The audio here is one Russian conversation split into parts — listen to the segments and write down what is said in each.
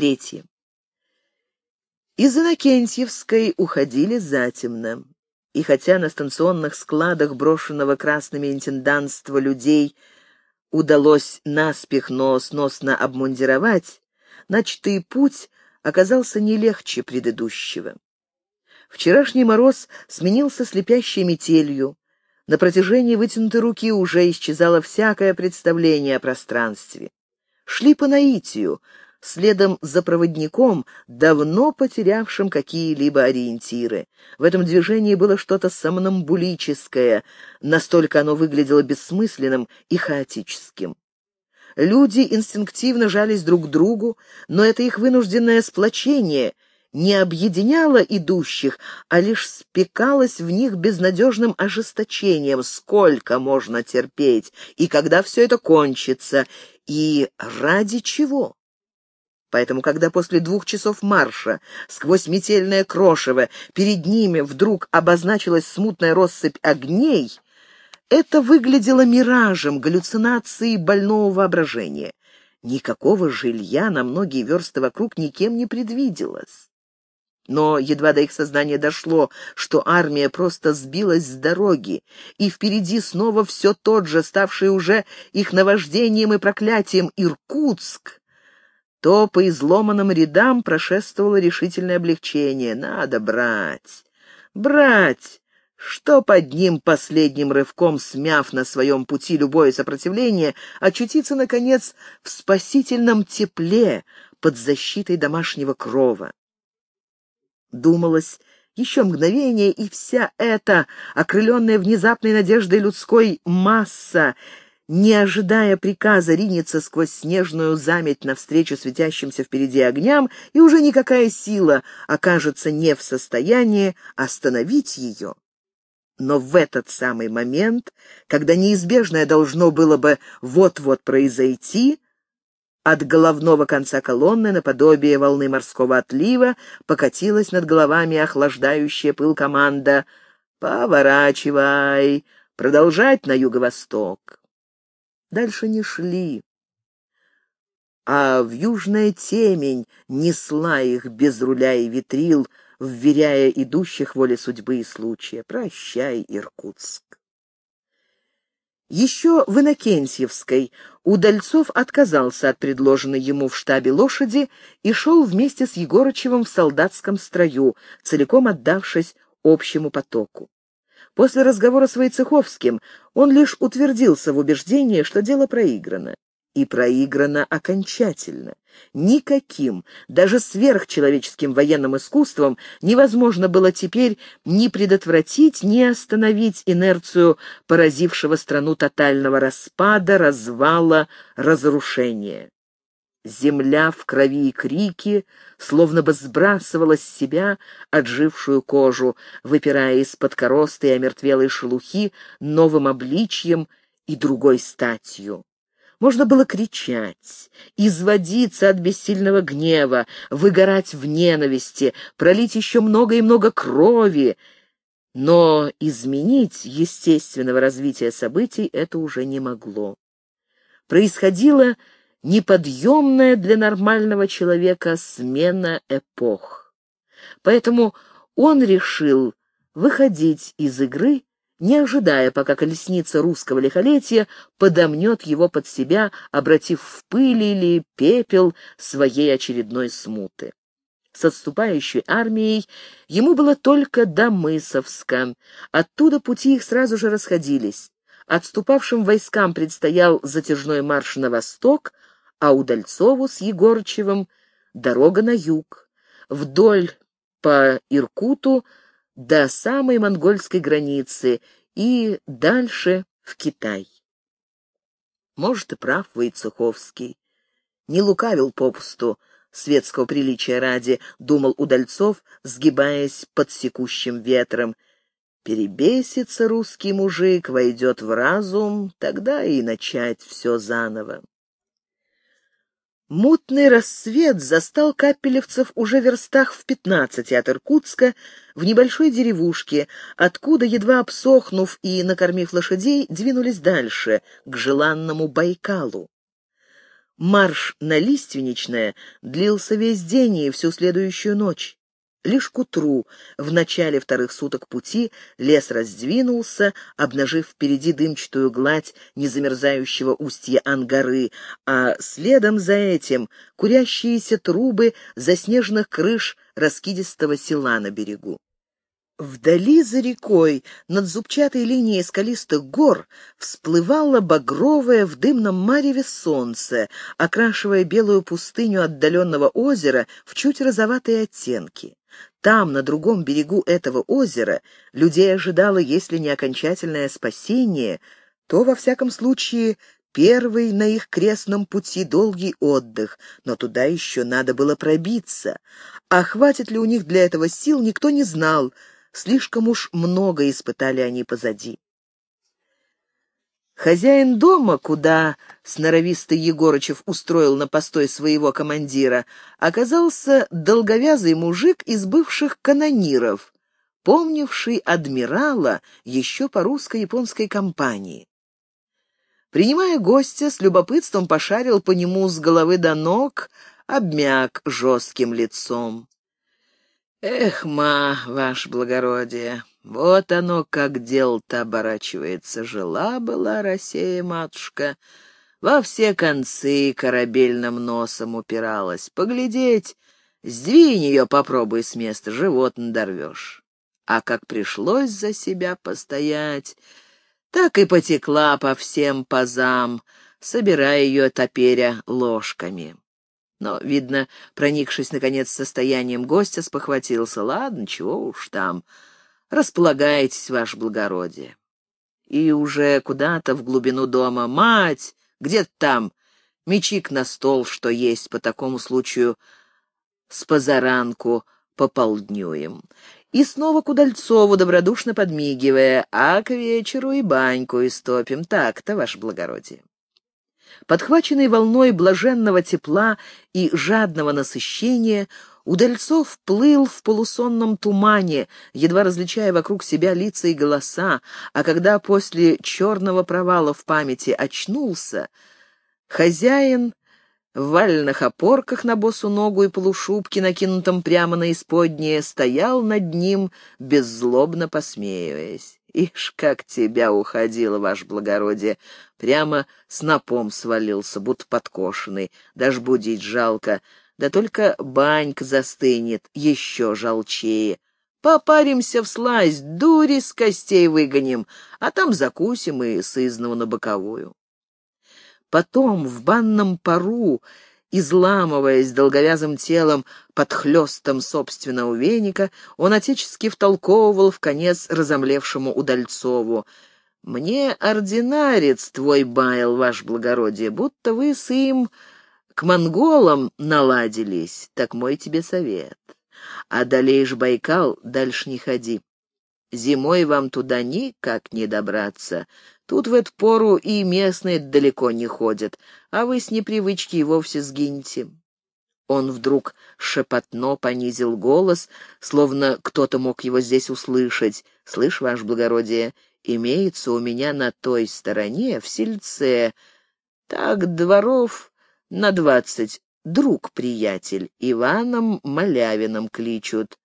Третье. Из Иннокентьевской уходили затемно. И хотя на станционных складах брошенного красными интенданства людей удалось наспех, но сносно обмундировать, начатый путь оказался не легче предыдущего. Вчерашний мороз сменился слепящей метелью. На протяжении вытянутой руки уже исчезало всякое представление о пространстве. Шли по наитию, следом за проводником, давно потерявшим какие-либо ориентиры. В этом движении было что-то сомнамбулическое, настолько оно выглядело бессмысленным и хаотическим. Люди инстинктивно жались друг к другу, но это их вынужденное сплочение не объединяло идущих, а лишь спекалось в них безнадежным ожесточением, сколько можно терпеть, и когда все это кончится, и ради чего. Поэтому, когда после двух часов марша сквозь метельное крошево перед ними вдруг обозначилась смутная россыпь огней, это выглядело миражем, галлюцинацией больного воображения. Никакого жилья на многие версты вокруг никем не предвиделось. Но едва до их сознания дошло, что армия просто сбилась с дороги, и впереди снова все тот же, ставший уже их наваждением и проклятием Иркутск, то по изломанным рядам прошествовало решительное облегчение. Надо брать, брать, что под ним последним рывком, смяв на своем пути любое сопротивление, очутиться, наконец, в спасительном тепле под защитой домашнего крова. Думалось, еще мгновение, и вся эта, окрыленная внезапной надеждой людской масса, не ожидая приказа, ринется сквозь снежную заметь навстречу светящимся впереди огням, и уже никакая сила окажется не в состоянии остановить ее. Но в этот самый момент, когда неизбежное должно было бы вот-вот произойти, от головного конца колонны, наподобие волны морского отлива, покатилась над головами охлаждающая пыл команда «Поворачивай! Продолжать на юго-восток!» Дальше не шли, а в южная темень несла их без руля и ветрил, вверяя идущих воле судьбы и случая. Прощай, Иркутск. Еще в Иннокентьевской Удальцов отказался от предложенной ему в штабе лошади и шел вместе с Егорычевым в солдатском строю, целиком отдавшись общему потоку. После разговора с Войцеховским он лишь утвердился в убеждении, что дело проиграно. И проиграно окончательно. Никаким, даже сверхчеловеческим военным искусством невозможно было теперь ни предотвратить, ни остановить инерцию поразившего страну тотального распада, развала, разрушения. Земля в крови и крики словно бы сбрасывала с себя отжившую кожу, выпирая из-под коросты и омертвелой шелухи новым обличьем и другой статью. Можно было кричать, изводиться от бессильного гнева, выгорать в ненависти, пролить еще много и много крови, но изменить естественного развития событий это уже не могло. Происходило неподъемная для нормального человека смена эпох. Поэтому он решил выходить из игры, не ожидая, пока колесница русского лихолетия подомнет его под себя, обратив в пыль или пепел своей очередной смуты. С отступающей армией ему было только до Мысовска. Оттуда пути их сразу же расходились. Отступавшим войскам предстоял затяжной марш на восток, а Удальцову с Егорычевым дорога на юг, вдоль по Иркуту до самой монгольской границы и дальше в Китай. Может, и прав Войцеховский. Не лукавил попусту, светского приличия ради, думал Удальцов, сгибаясь под секущим ветром. Перебесится русский мужик, войдет в разум, тогда и начать все заново. Мутный рассвет застал капелевцев уже в верстах в пятнадцати от Иркутска, в небольшой деревушке, откуда, едва обсохнув и накормив лошадей, двинулись дальше, к желанному Байкалу. Марш на Лиственничное длился весь день и всю следующую ночь. Лишь к утру, в начале вторых суток пути, лес раздвинулся, обнажив впереди дымчатую гладь незамерзающего устья Ангары, а следом за этим курящиеся трубы заснеженных крыш раскидистого села на берегу. Вдали за рекой, над зубчатой линией скалистых гор, всплывало багровое в дымном мареве солнце, окрашивая белую пустыню отдаленного озера в чуть розоватые оттенки. Там, на другом берегу этого озера, людей ожидало, если не окончательное спасение, то, во всяком случае, первый на их крестном пути долгий отдых, но туда еще надо было пробиться. А хватит ли у них для этого сил, никто не знал, слишком уж много испытали они позади. Хозяин дома, куда сноровистый Егорычев устроил на постой своего командира, оказался долговязый мужик из бывших канониров, помнивший адмирала еще по русско-японской компании. Принимая гостя, с любопытством пошарил по нему с головы до ног, обмяк жестким лицом. «Эх, ма, ваше благородие, вот оно как дело-то оборачивается. Жила-была Россия-матушка, во все концы корабельным носом упиралась. Поглядеть, сдвинь ее, попробуй с места, живот надорвешь. А как пришлось за себя постоять, так и потекла по всем пазам, собирая ее топеря ложками. Но, видно, проникшись, наконец, состоянием гостя, спохватился. Ладно, чего уж там, Располагайтесь, ваше благородие. И уже куда-то в глубину дома. Мать, где ты там? Мечик на стол, что есть по такому случаю с позаранку пополднюем. И снова к Удальцову, добродушно подмигивая, а к вечеру и баньку истопим. Так-то, ваше благородие. Подхваченный волной блаженного тепла и жадного насыщения, Удальцов плыл в полусонном тумане, едва различая вокруг себя лица и голоса, а когда после черного провала в памяти очнулся, хозяин в вальных опорках на босу ногу и полушубке, накинутом прямо на исподнее, стоял над ним, беззлобно посмеиваясь. «Ишь, как тебя уходило, ваше благородие!» Прямо снопом свалился, будто подкошенный. Даже будить жалко. Да только банька застынет, еще жалчее. Попаримся в слазь, дури с костей выгоним, а там закусим и сызново на боковую. Потом в банном пару, изламываясь долговязым телом под хлестом собственного веника, он отечески втолковывал в конец разомлевшему Удальцову. «Мне ординарец твой баял, ваш благородие, будто вы с им к монголам наладились, так мой тебе совет. Одолеешь Байкал, дальше не ходи. Зимой вам туда никак не добраться. Тут в эту пору и местные далеко не ходят, а вы с непривычки и вовсе сгинете. Он вдруг шепотно понизил голос, словно кто-то мог его здесь услышать. «Слышь, ваше благородие, имеется у меня на той стороне, в сельце, так дворов на двадцать. Друг-приятель, Иваном Малявиным кличут.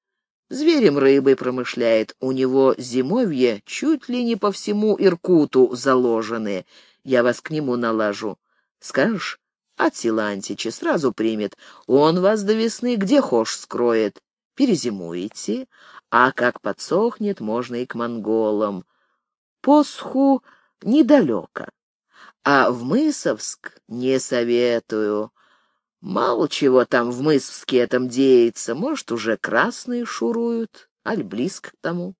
Зверем рыбой промышляет, у него зимовье чуть ли не по всему Иркуту заложены. Я вас к нему налажу. Скажешь, от Силантича сразу примет. Он вас до весны где хошь скроет. Перезимуете, а как подсохнет, можно и к монголам. Посху недалеко. А в Мысовск не советую. Мало чего там в Мысовске этом деется. Может, уже красные шуруют, аль близко к тому.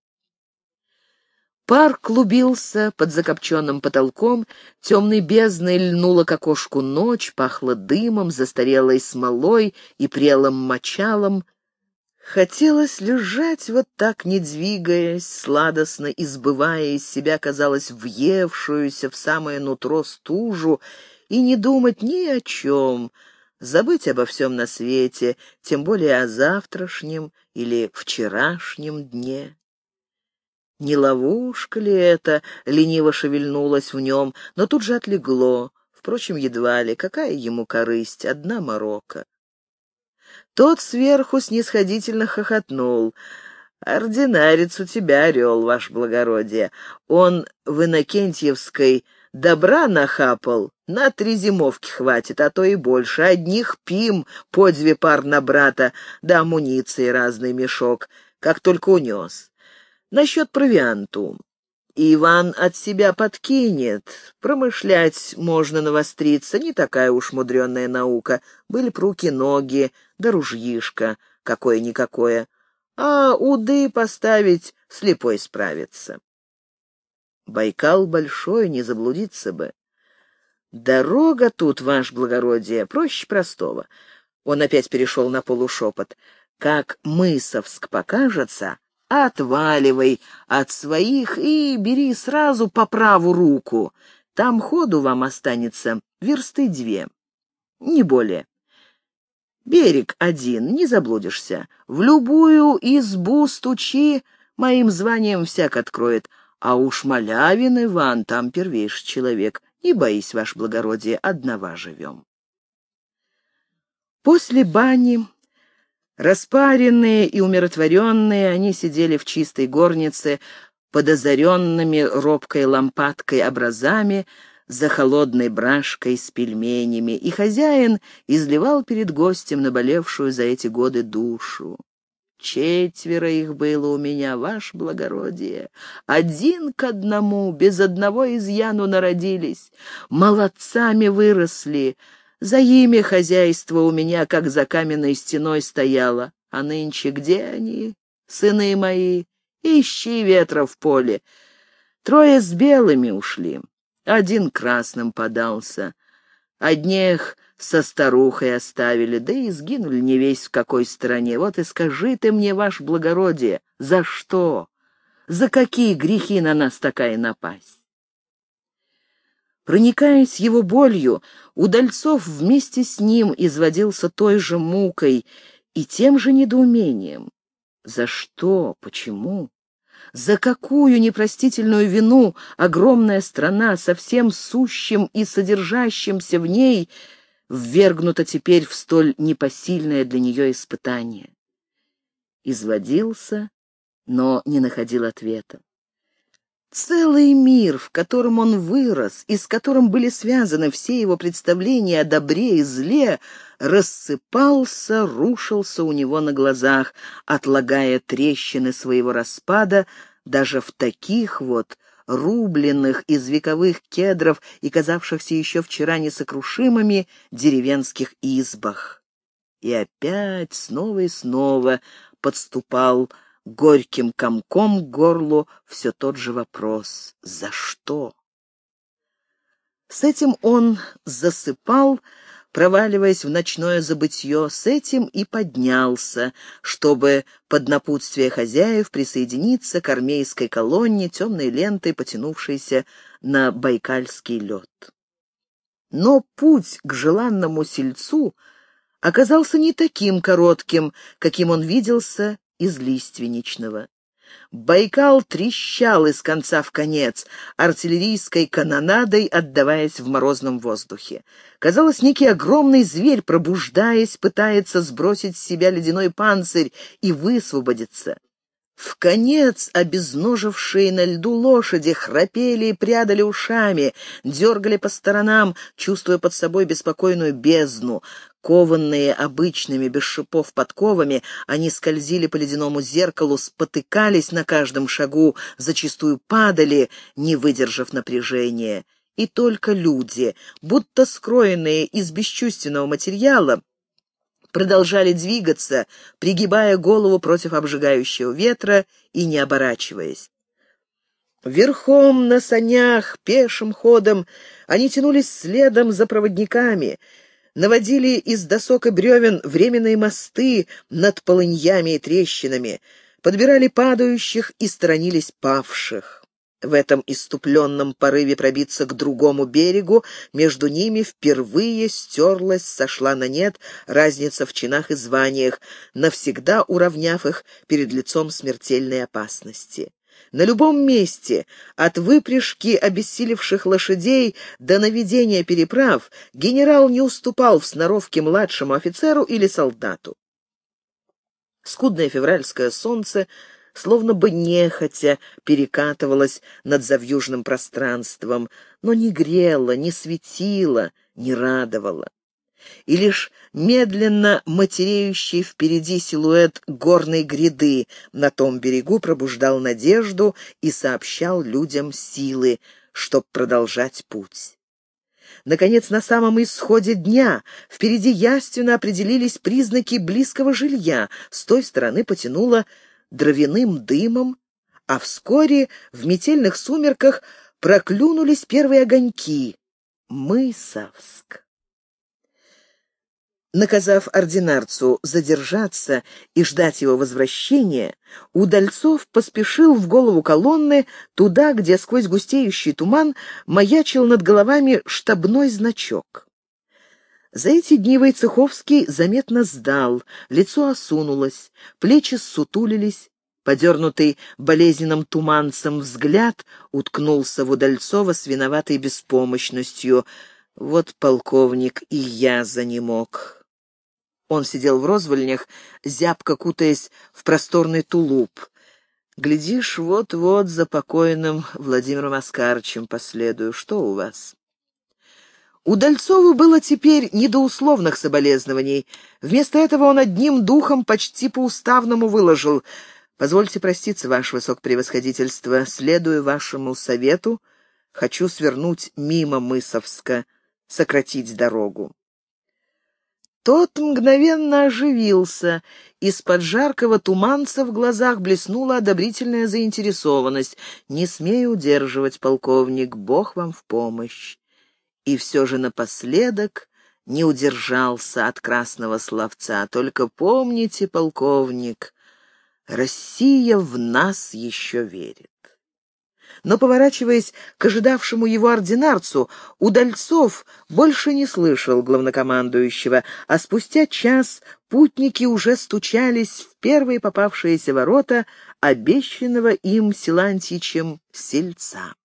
Пар клубился под закопченным потолком, темной бездной льнула к окошку ночь, пахло дымом, застарелой смолой и прелым мочалом, Хотелось лежать вот так, не двигаясь, сладостно избывая из себя, казалось, въевшуюся в самое нутро стужу, и не думать ни о чем, забыть обо всем на свете, тем более о завтрашнем или вчерашнем дне. Не ловушка ли это, лениво шевельнулось в нем, но тут же отлегло, впрочем, едва ли. Какая ему корысть? Одна морока. Тот сверху снисходительно хохотнул. «Ординарец у тебя, орел, ваше благородие. Он в Иннокентьевской добра нахапал, на три зимовки хватит, а то и больше. Одних пим по две пар на брата, да амуниции разный мешок, как только унес. Насчет провианту. Иван от себя подкинет. Промышлять можно навостриться, не такая уж мудреная наука. Были б руки-ноги, да ружьишко какое-никакое. А уды поставить слепой справится. Байкал большой, не заблудиться бы. Дорога тут, ваше благородие, проще простого. Он опять перешел на полушепот. Как Мысовск покажется, отваливай от своих и бери сразу по праву руку. Там ходу вам останется версты две, не более. Берег один, не заблудишься. В любую избу стучи, моим званием всяк откроет. А уж Малявин Иван там первейший человек. Не боись, ваше благородие, одного живем. После бани Распаренные и умиротворенные, они сидели в чистой горнице под озаренными робкой лампадкой образами, за холодной брашкой с пельменями, и хозяин изливал перед гостем наболевшую за эти годы душу. Четверо их было у меня, ваше благородие. Один к одному, без одного изъяну народились. Молодцами выросли, за ими хозяйство у меня, как за каменной стеной, стояло. А нынче где они, сыны мои? Ищи ветра в поле. Трое с белыми ушли, один красным подался. Одних со старухой оставили, да и сгинули не весь в какой стране. Вот и скажи ты мне, ваше благородие, за что? За какие грехи на нас такая напасть? Проникаясь его болью, Удальцов вместе с ним изводился той же мукой и тем же недоумением. За что? Почему? За какую непростительную вину огромная страна со всем сущим и содержащимся в ней ввергнута теперь в столь непосильное для нее испытание? Изводился, но не находил ответа. Целый мир, в котором он вырос и с которым были связаны все его представления о добре и зле, рассыпался, рушился у него на глазах, отлагая трещины своего распада даже в таких вот рубленных из вековых кедров и казавшихся еще вчера несокрушимыми деревенских избах. И опять снова и снова подступал горьким комком к горлу все тот же вопрос «За что?». С этим он засыпал, проваливаясь в ночное забытье, с этим и поднялся, чтобы под напутствие хозяев присоединиться к армейской колонне, темной лентой, потянувшейся на байкальский лед. Но путь к желанному сельцу оказался не таким коротким, каким он виделся из лиственничного. Байкал трещал из конца в конец, артиллерийской канонадой отдаваясь в морозном воздухе. Казалось, некий огромный зверь, пробуждаясь, пытается сбросить с себя ледяной панцирь и высвободиться. В конец обезножившие на льду лошади храпели и прядали ушами, дергали по сторонам, чувствуя под собой беспокойную бездну. Кованные обычными, без шипов подковами, они скользили по ледяному зеркалу, спотыкались на каждом шагу, зачастую падали, не выдержав напряжения. И только люди, будто скроенные из бесчувственного материала, продолжали двигаться, пригибая голову против обжигающего ветра и не оборачиваясь. Верхом на санях, пешим ходом, они тянулись следом за проводниками, наводили из досок и бревен временные мосты над полыньями и трещинами, подбирали падающих и сторонились павших. В этом иступленном порыве пробиться к другому берегу между ними впервые стерлась, сошла на нет разница в чинах и званиях, навсегда уравняв их перед лицом смертельной опасности. На любом месте, от выпряжки обессилевших лошадей до наведения переправ, генерал не уступал в сноровке младшему офицеру или солдату. Скудное февральское солнце словно бы нехотя перекатывалось над завьюжным пространством, но не грело, не светило, не радовало и лишь медленно матереющий впереди силуэт горной гряды на том берегу пробуждал надежду и сообщал людям силы, чтоб продолжать путь. Наконец, на самом исходе дня впереди яственно определились признаки близкого жилья, с той стороны потянуло дровяным дымом, а вскоре в метельных сумерках проклюнулись первые огоньки. Мысовск. Наказав ординарцу задержаться и ждать его возвращения, Удальцов поспешил в голову колонны туда, где сквозь густеющий туман маячил над головами штабной значок. За эти дни Войцеховский заметно сдал, лицо осунулось, плечи ссутулились, подернутый болезненным туманцем взгляд уткнулся в Удальцова с виноватой беспомощностью. Вот полковник и я занемог. Он сидел в розвольнях, зябко кутаясь в просторный тулуп. Глядишь, вот-вот за покойным Владимиром Оскарчем последую. Что у вас? У Дальцова было теперь не до условных соболезнований. Вместо этого он одним духом почти по-уставному выложил. «Позвольте проститься, ваше высокопревосходительство, следуя вашему совету, хочу свернуть мимо Мысовска, сократить дорогу». Тот мгновенно оживился. Из-под жаркого туманца в глазах блеснула одобрительная заинтересованность. «Не смею удерживать, полковник, Бог вам в помощь». И все же напоследок не удержался от красного словца. «Только помните, полковник, Россия в нас еще верит» но, поворачиваясь к ожидавшему его ординарцу, Удальцов больше не слышал главнокомандующего, а спустя час путники уже стучались в первые попавшиеся ворота обещанного им Силантичем сельца.